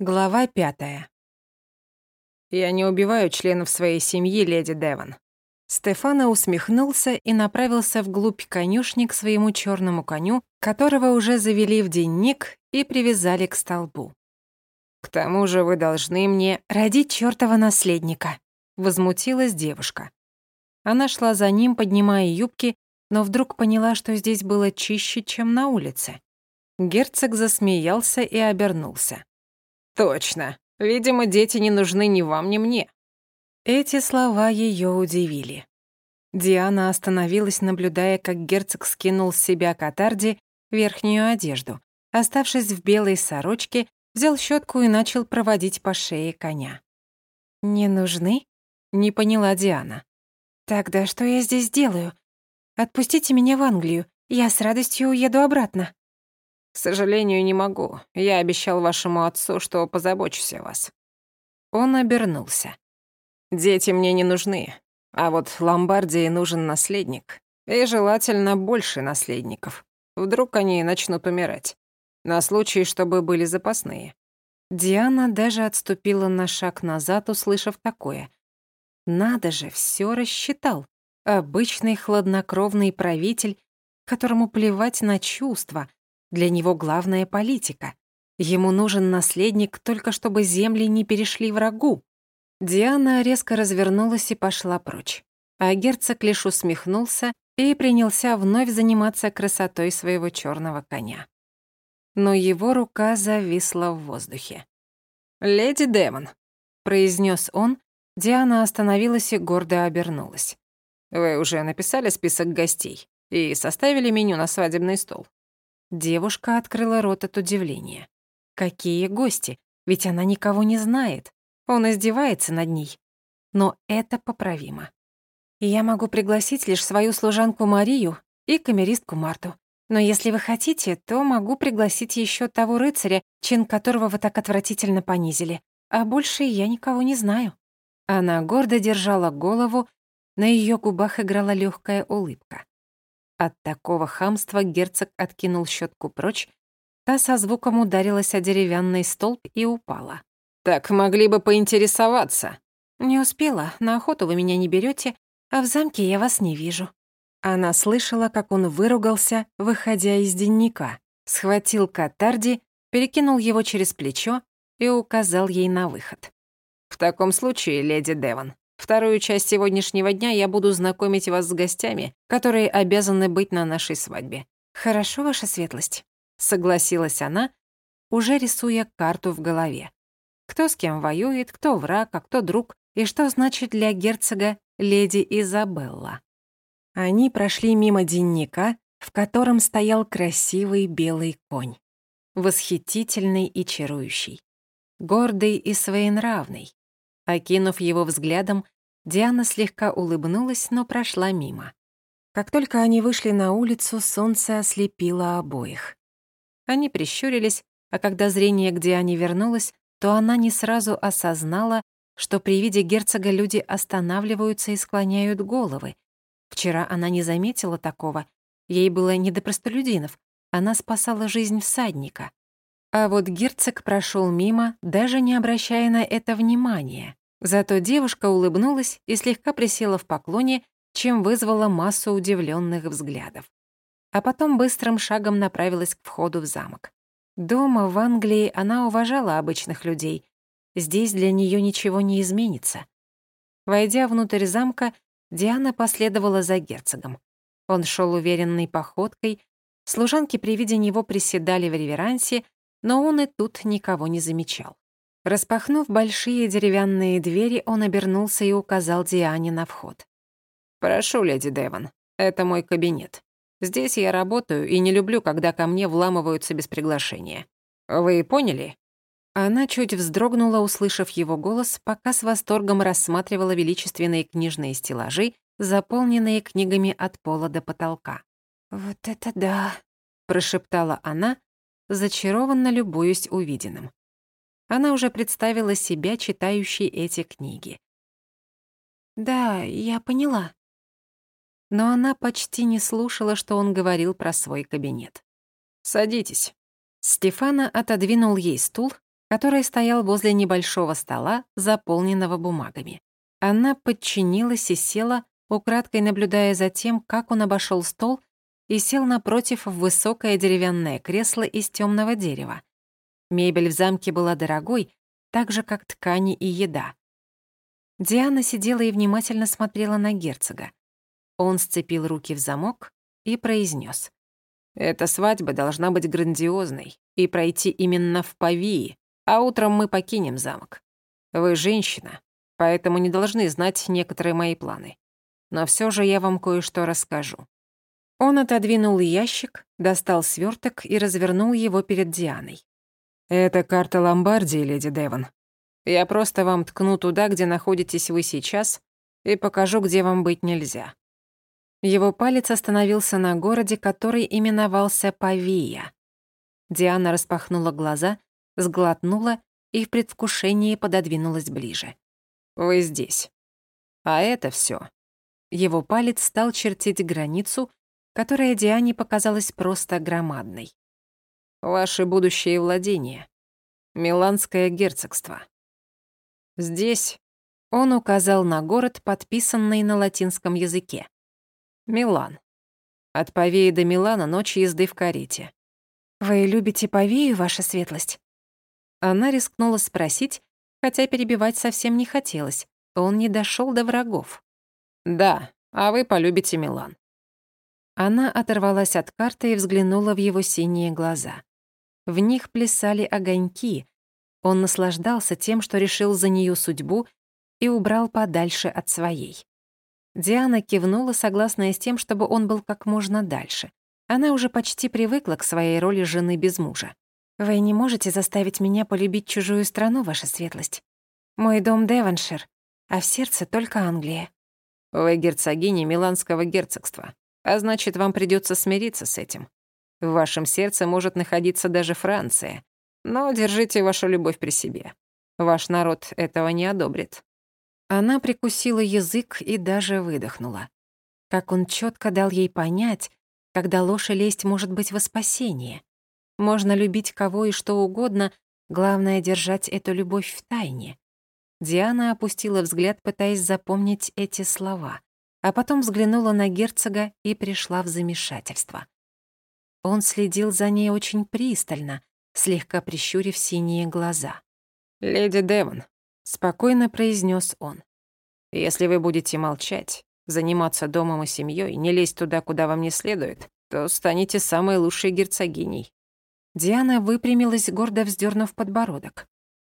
Глава пятая. «Я не убиваю членов своей семьи, леди Девон». Стефана усмехнулся и направился вглубь конюшни к своему черному коню, которого уже завели в денник и привязали к столбу. «К тому же вы должны мне родить чёртова наследника», — возмутилась девушка. Она шла за ним, поднимая юбки, но вдруг поняла, что здесь было чище, чем на улице. Герцог засмеялся и обернулся. «Точно. Видимо, дети не нужны ни вам, ни мне». Эти слова её удивили. Диана остановилась, наблюдая, как герцог скинул с себя катарди верхнюю одежду. Оставшись в белой сорочке, взял щетку и начал проводить по шее коня. «Не нужны?» — не поняла Диана. «Тогда что я здесь делаю? Отпустите меня в Англию, я с радостью уеду обратно». «К сожалению, не могу. Я обещал вашему отцу, что позабочусь о вас». Он обернулся. «Дети мне не нужны, а вот Ломбардии нужен наследник. И желательно больше наследников. Вдруг они начнут умирать. На случай, чтобы были запасные». Диана даже отступила на шаг назад, услышав такое. «Надо же, все рассчитал. Обычный хладнокровный правитель, которому плевать на чувства, для него главная политика. Ему нужен наследник только чтобы земли не перешли врагу. Диана резко развернулась и пошла прочь. А герцог лишь усмехнулся и принялся вновь заниматься красотой своего черного коня. Но его рука зависла в воздухе. «Леди Демон», — произнес он, Диана остановилась и гордо обернулась. «Вы уже написали список гостей и составили меню на свадебный стол?» Девушка открыла рот от удивления. Какие гости? Ведь она никого не знает. Он издевается над ней. Но это поправимо. Я могу пригласить лишь свою служанку Марию и камеристку Марту. Но если вы хотите, то могу пригласить еще того рыцаря, чин которого вы так отвратительно понизили. А больше я никого не знаю». Она гордо держала голову, на ее губах играла легкая улыбка. От такого хамства герцог откинул щетку прочь, та со звуком ударилась о деревянный столб и упала. «Так могли бы поинтересоваться». «Не успела, на охоту вы меня не берете, а в замке я вас не вижу». Она слышала, как он выругался, выходя из денника, схватил катарди, перекинул его через плечо и указал ей на выход. «В таком случае, леди Девон, Вторую часть сегодняшнего дня я буду знакомить вас с гостями, которые обязаны быть на нашей свадьбе. Хорошо, ваша светлость, согласилась она, уже рисуя карту в голове. Кто с кем воюет, кто враг, а кто друг, и что значит для герцога леди Изабелла. Они прошли мимо денника, в котором стоял красивый белый конь. Восхитительный и чарующий. Гордый и своенравный. Окинув его взглядом, Диана слегка улыбнулась, но прошла мимо. Как только они вышли на улицу, солнце ослепило обоих. Они прищурились, а когда зрение к Диане вернулось, то она не сразу осознала, что при виде герцога люди останавливаются и склоняют головы. Вчера она не заметила такого, ей было не до простолюдинов, она спасала жизнь всадника. А вот герцог прошел мимо, даже не обращая на это внимания. Зато девушка улыбнулась и слегка присела в поклоне, чем вызвала массу удивленных взглядов. А потом быстрым шагом направилась к входу в замок. Дома, в Англии, она уважала обычных людей. Здесь для нее ничего не изменится. Войдя внутрь замка, Диана последовала за герцогом. Он шел уверенной походкой, служанки при виде него приседали в реверансе, но он и тут никого не замечал. Распахнув большие деревянные двери, он обернулся и указал Диане на вход. «Прошу, леди Девон, это мой кабинет. Здесь я работаю и не люблю, когда ко мне вламываются без приглашения. Вы поняли?» Она чуть вздрогнула, услышав его голос, пока с восторгом рассматривала величественные книжные стеллажи, заполненные книгами от пола до потолка. «Вот это да!» — прошептала она, зачарованно любуясь увиденным. Она уже представила себя, читающей эти книги. «Да, я поняла». Но она почти не слушала, что он говорил про свой кабинет. «Садитесь». Стефана отодвинул ей стул который стоял возле небольшого стола, заполненного бумагами. Она подчинилась и села, украдкой наблюдая за тем, как он обошел стол и сел напротив в высокое деревянное кресло из темного дерева. Мебель в замке была дорогой, так же, как ткани и еда. Диана сидела и внимательно смотрела на герцога. Он сцепил руки в замок и произнес: «Эта свадьба должна быть грандиозной и пройти именно в Павии, а утром мы покинем замок. Вы женщина, поэтому не должны знать некоторые мои планы. Но все же я вам кое-что расскажу». Он отодвинул ящик, достал сверток и развернул его перед Дианой. «Это карта Ломбардии, леди Девон. Я просто вам ткну туда, где находитесь вы сейчас, и покажу, где вам быть нельзя». Его палец остановился на городе, который именовался Павия. Диана распахнула глаза, сглотнула и в предвкушении пододвинулась ближе. «Вы здесь. А это все. Его палец стал чертить границу, которая Диане показалась просто громадной. «Ваши будущие владения. Миланское герцогство. Здесь он указал на город, подписанный на латинском языке. Милан. От Павеи до Милана ночь езды в карете. «Вы любите Павею, ваша светлость?» Она рискнула спросить, хотя перебивать совсем не хотелось. Он не дошел до врагов. «Да, а вы полюбите Милан». Она оторвалась от карты и взглянула в его синие глаза. В них плясали огоньки. Он наслаждался тем, что решил за нее судьбу и убрал подальше от своей. Диана кивнула, согласная с тем, чтобы он был как можно дальше. Она уже почти привыкла к своей роли жены без мужа. «Вы не можете заставить меня полюбить чужую страну, ваша светлость. Мой дом Девоншир, а в сердце только Англия». «Вы герцогиня Миланского герцогства а значит, вам придется смириться с этим. В вашем сердце может находиться даже Франция, но держите вашу любовь при себе. Ваш народ этого не одобрит». Она прикусила язык и даже выдохнула. Как он четко дал ей понять, когда ложь и лесть может быть во спасение. Можно любить кого и что угодно, главное — держать эту любовь в тайне. Диана опустила взгляд, пытаясь запомнить эти слова а потом взглянула на герцога и пришла в замешательство. Он следил за ней очень пристально, слегка прищурив синие глаза. «Леди Девон», — спокойно произнес он, «если вы будете молчать, заниматься домом и семьей, не лезть туда, куда вам не следует, то станете самой лучшей герцогиней». Диана выпрямилась, гордо вздернув подбородок.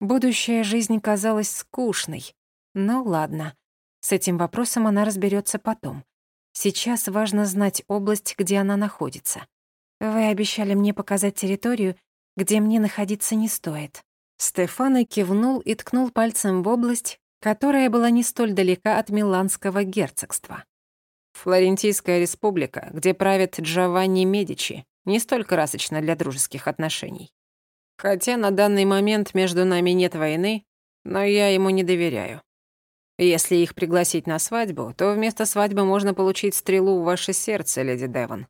Будущая жизнь казалась скучной. Но ладно, с этим вопросом она разберется потом. Сейчас важно знать область, где она находится. Вы обещали мне показать территорию, где мне находиться не стоит. Стефано кивнул и ткнул пальцем в область, которая была не столь далека от Миланского герцогства. Флорентийская республика, где правит Джованни Медичи, не столь красочна для дружеских отношений. Хотя на данный момент между нами нет войны, но я ему не доверяю. Если их пригласить на свадьбу, то вместо свадьбы можно получить стрелу в ваше сердце, леди Девон».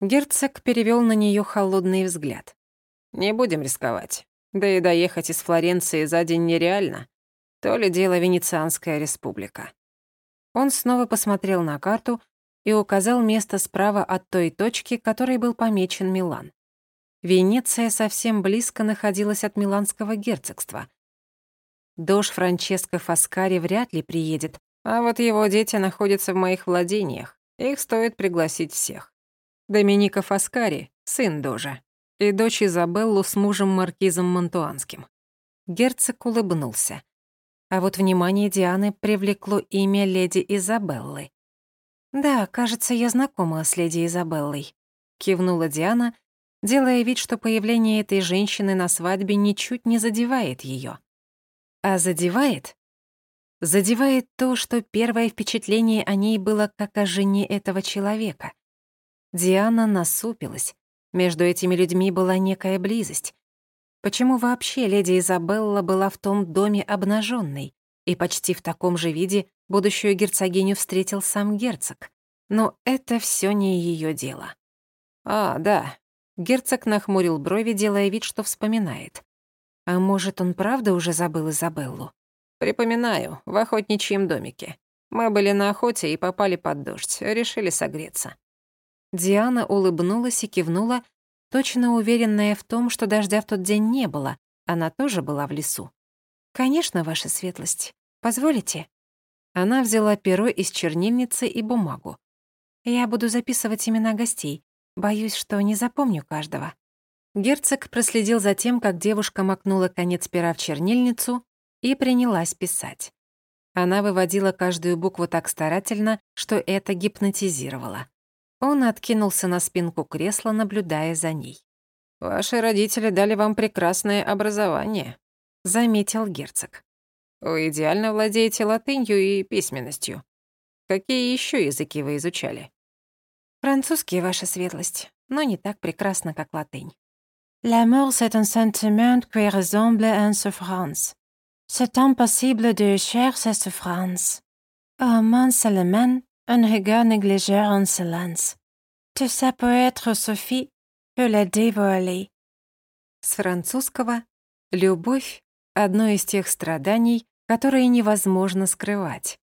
Герцог перевел на нее холодный взгляд. «Не будем рисковать. Да и доехать из Флоренции за день нереально. То ли дело Венецианская республика». Он снова посмотрел на карту и указал место справа от той точки, которой был помечен Милан. Венеция совсем близко находилась от Миланского герцогства — Дож Франческо Фаскари вряд ли приедет, а вот его дети находятся в моих владениях. Их стоит пригласить всех. Доминика Фаскари, сын Дожа, и дочь Изабеллу с мужем Маркизом Монтуанским. Герцог улыбнулся. А вот внимание Дианы привлекло имя леди Изабеллы. «Да, кажется, я знакома с леди Изабеллой», — кивнула Диана, делая вид, что появление этой женщины на свадьбе ничуть не задевает ее. А задевает? Задевает то, что первое впечатление о ней было как о жене этого человека. Диана насупилась. Между этими людьми была некая близость. Почему вообще леди Изабелла была в том доме обнаженной, и почти в таком же виде будущую герцогиню встретил сам герцог? Но это все не ее дело. «А, да». Герцог нахмурил брови, делая вид, что вспоминает. А может, он правда уже забыл Изабеллу? Припоминаю, в охотничьем домике. Мы были на охоте и попали под дождь, решили согреться. Диана улыбнулась и кивнула, точно уверенная в том, что дождя в тот день не было, она тоже была в лесу. «Конечно, ваша светлость. Позволите?» Она взяла перо из чернильницы и бумагу. «Я буду записывать имена гостей. Боюсь, что не запомню каждого». Герцог проследил за тем, как девушка макнула конец пера в чернильницу и принялась писать. Она выводила каждую букву так старательно, что это гипнотизировало. Он откинулся на спинку кресла, наблюдая за ней. «Ваши родители дали вам прекрасное образование», — заметил герцог. «Вы идеально владеете латынью и письменностью. Какие еще языки вы изучали?» «Французский, ваша светлость, но не так прекрасно, как латынь». «L'amour, c'est un sentiment qui ressemble à une souffrance. C'est impossible de chercher cette souffrance. Un man seulement, un regard négligé en silence. Tout ça peut être suffit pour la dévoiler». С французского «любовь» — одно из тех страданий, которые невозможно скрывать.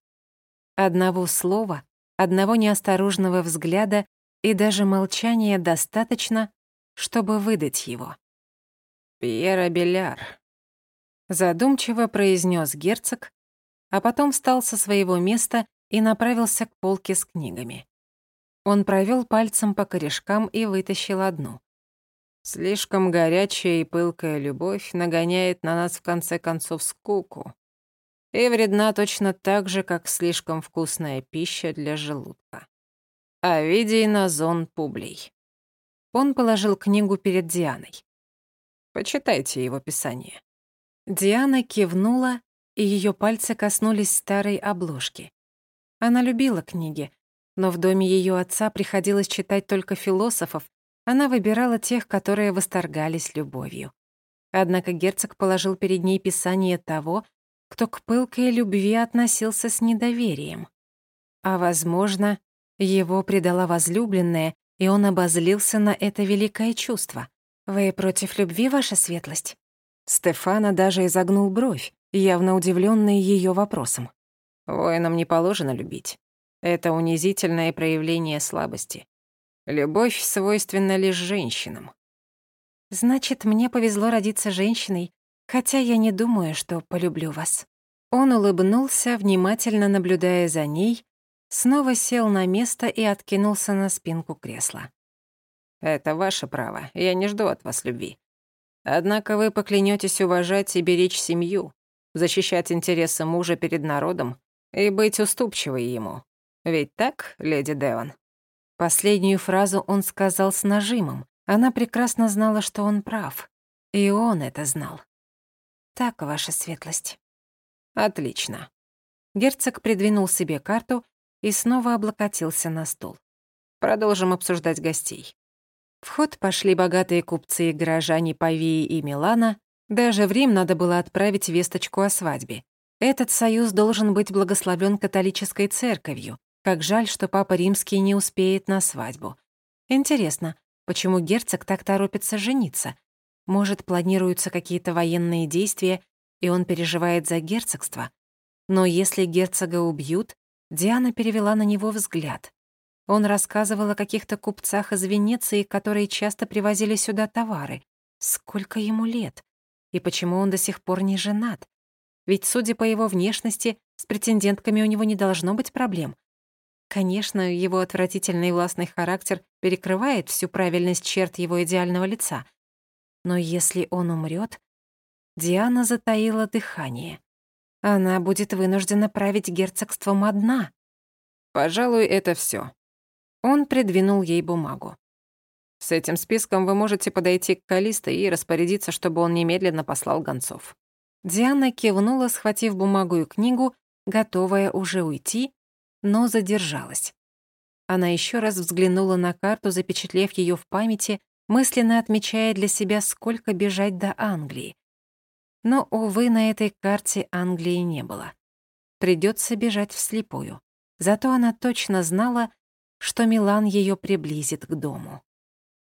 Одного слова, одного неосторожного взгляда и даже молчания достаточно, чтобы выдать его. «Пьера Беляр», — задумчиво произнес герцог, а потом встал со своего места и направился к полке с книгами. Он провел пальцем по корешкам и вытащил одну. «Слишком горячая и пылкая любовь нагоняет на нас в конце концов скуку и вредна точно так же, как слишком вкусная пища для желудка. Овидий Назон Публий». Он положил книгу перед Дианой. «Почитайте его писание». Диана кивнула, и ее пальцы коснулись старой обложки. Она любила книги, но в доме ее отца приходилось читать только философов, она выбирала тех, которые восторгались любовью. Однако герцог положил перед ней писание того, кто к пылкой любви относился с недоверием. А, возможно, его предала возлюбленная, и он обозлился на это великое чувство. «Вы против любви, ваша светлость?» Стефана даже изогнул бровь, явно удивленный ее вопросом. «Воинам не положено любить. Это унизительное проявление слабости. Любовь свойственна лишь женщинам». «Значит, мне повезло родиться женщиной, хотя я не думаю, что полюблю вас». Он улыбнулся, внимательно наблюдая за ней, снова сел на место и откинулся на спинку кресла. «Это ваше право, я не жду от вас любви. Однако вы поклянетесь уважать и беречь семью, защищать интересы мужа перед народом и быть уступчивой ему. Ведь так, леди Деван?» Последнюю фразу он сказал с нажимом. Она прекрасно знала, что он прав. И он это знал. «Так, ваша светлость». «Отлично». Герцог придвинул себе карту и снова облокотился на стол. Продолжим обсуждать гостей. В ход пошли богатые купцы и горожане Павии и Милана. Даже в Рим надо было отправить весточку о свадьбе. Этот союз должен быть благословен католической церковью. Как жаль, что папа римский не успеет на свадьбу. Интересно, почему герцог так торопится жениться? Может, планируются какие-то военные действия, и он переживает за герцогство? Но если герцога убьют, Диана перевела на него взгляд. Он рассказывал о каких-то купцах из Венеции, которые часто привозили сюда товары. Сколько ему лет? И почему он до сих пор не женат? Ведь, судя по его внешности, с претендентками у него не должно быть проблем. Конечно, его отвратительный властный характер перекрывает всю правильность черт его идеального лица. Но если он умрет, Диана затаила дыхание. Она будет вынуждена править герцогством одна. Пожалуй, это все. Он придвинул ей бумагу. С этим списком вы можете подойти к Калисто и распорядиться, чтобы он немедленно послал гонцов. Диана кивнула, схватив бумагу и книгу, готовая уже уйти, но задержалась. Она еще раз взглянула на карту, запечатлев ее в памяти, мысленно отмечая для себя, сколько бежать до Англии. Но, увы, на этой карте Англии не было. Придется бежать вслепую. Зато она точно знала, что Милан ее приблизит к дому.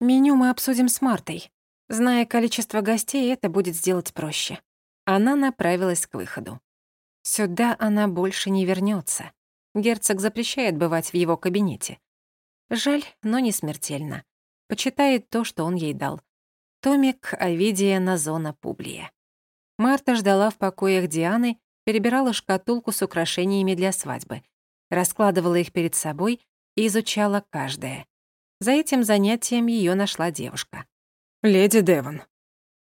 «Меню мы обсудим с Мартой», Зная количество гостей, это будет сделать проще. Она направилась к выходу. Сюда она больше не вернется. Герцог запрещает бывать в его кабинете. Жаль, но не смертельно. Почитает то, что он ей дал. Томик Овидия Назона Публия. Марта ждала в покоях Дианы, перебирала шкатулку с украшениями для свадьбы, раскладывала их перед собой и изучала каждое. За этим занятием ее нашла девушка. «Леди Девон».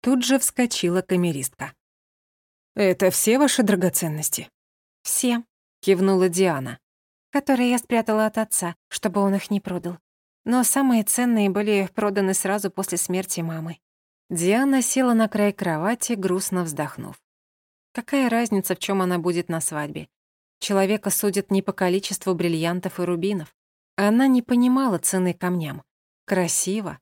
Тут же вскочила камеристка. «Это все ваши драгоценности?» «Все», — кивнула Диана, «которые я спрятала от отца, чтобы он их не продал. Но самые ценные были проданы сразу после смерти мамы». Диана села на край кровати, грустно вздохнув. Какая разница, в чем она будет на свадьбе? Человека судят не по количеству бриллиантов и рубинов. Она не понимала цены камням. Красиво?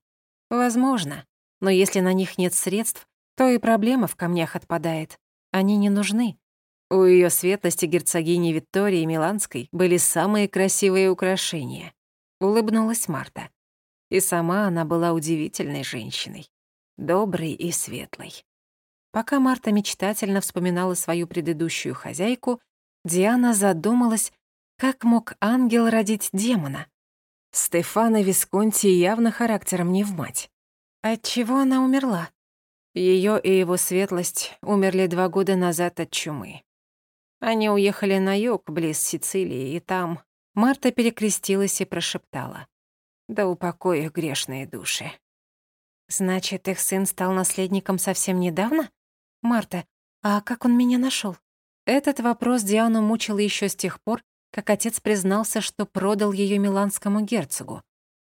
Возможно. Но если на них нет средств, то и проблема в камнях отпадает. Они не нужны. У ее светлости герцогини Виктории Миланской были самые красивые украшения. Улыбнулась Марта. И сама она была удивительной женщиной. Доброй и светлой. Пока Марта мечтательно вспоминала свою предыдущую хозяйку, Диана задумалась, как мог ангел родить демона. Стефана Висконти явно характером не в мать. Отчего она умерла? Ее и его светлость умерли два года назад от чумы. Они уехали на юг, близ Сицилии, и там Марта перекрестилась и прошептала. «Да упокой их грешные души». «Значит, их сын стал наследником совсем недавно? Марта, а как он меня нашел? Этот вопрос Диану мучил еще с тех пор, как отец признался, что продал ее миланскому герцогу.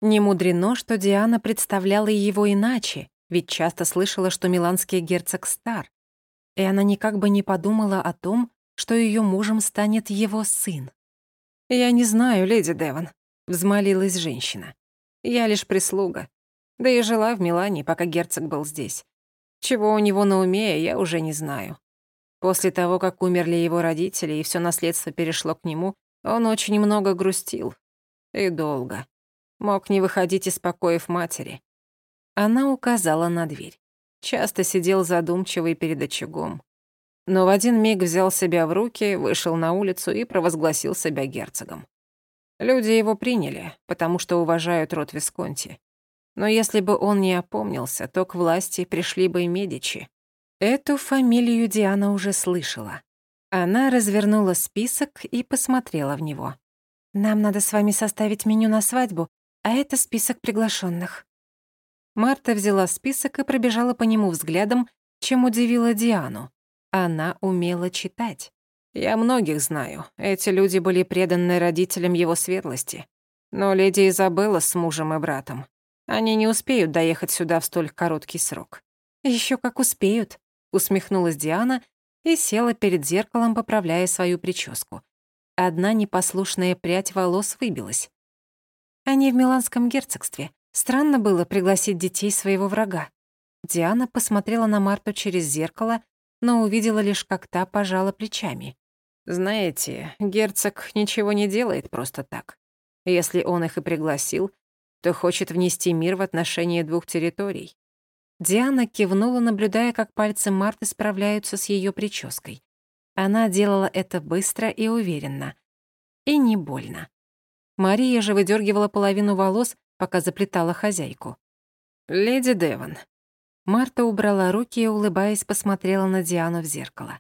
Не мудрено, что Диана представляла его иначе, ведь часто слышала, что миланский герцог стар. И она никак бы не подумала о том, что ее мужем станет его сын. «Я не знаю, леди Девон», — взмолилась женщина. «Я лишь прислуга. Да и жила в Милане, пока герцог был здесь. Чего у него на уме, я уже не знаю. После того, как умерли его родители и все наследство перешло к нему, он очень много грустил. И долго. Мог не выходить из покоев матери. Она указала на дверь. Часто сидел задумчивый перед очагом. Но в один миг взял себя в руки, вышел на улицу и провозгласил себя герцогом. Люди его приняли, потому что уважают род Висконти. Но если бы он не опомнился, то к власти пришли бы и Медичи. Эту фамилию Диана уже слышала. Она развернула список и посмотрела в него. «Нам надо с вами составить меню на свадьбу, а это список приглашенных. Марта взяла список и пробежала по нему взглядом, чем удивила Диану. Она умела читать. Я многих знаю. Эти люди были преданы родителям его светлости. Но леди Изабелла с мужем и братом. Они не успеют доехать сюда в столь короткий срок. Еще как успеют», — усмехнулась Диана и села перед зеркалом, поправляя свою прическу. Одна непослушная прядь волос выбилась. Они в Миланском герцогстве. Странно было пригласить детей своего врага. Диана посмотрела на Марту через зеркало, но увидела лишь, как та пожала плечами. «Знаете, герцог ничего не делает просто так. Если он их и пригласил, то хочет внести мир в отношении двух территорий». Диана кивнула, наблюдая, как пальцы Марты справляются с ее прической. Она делала это быстро и уверенно. И не больно. Мария же выдергивала половину волос, пока заплетала хозяйку. «Леди Девон». Марта убрала руки и, улыбаясь, посмотрела на Диану в зеркало.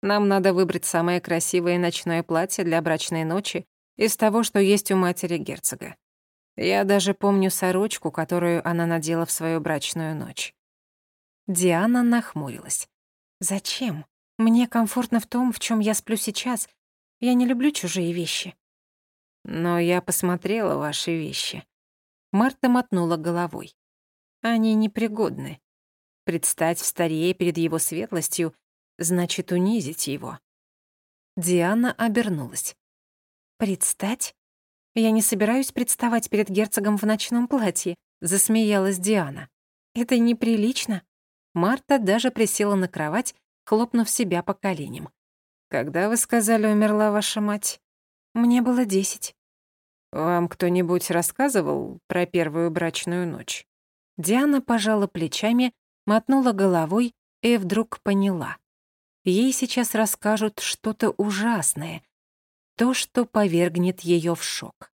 «Нам надо выбрать самое красивое ночное платье для брачной ночи из того, что есть у матери герцога. Я даже помню сорочку, которую она надела в свою брачную ночь». Диана нахмурилась. «Зачем? Мне комфортно в том, в чем я сплю сейчас. Я не люблю чужие вещи». «Но я посмотрела ваши вещи. Марта мотнула головой. Они непригодны. Предстать в старее перед его светлостью значит унизить его. Диана обернулась. «Предстать? Я не собираюсь представать перед герцогом в ночном платье», — засмеялась Диана. «Это неприлично». Марта даже присела на кровать, хлопнув себя по коленям. «Когда, вы сказали, умерла ваша мать?» «Мне было десять». «Вам кто-нибудь рассказывал про первую брачную ночь?» Диана пожала плечами, мотнула головой и вдруг поняла. Ей сейчас расскажут что-то ужасное, то, что повергнет ее в шок.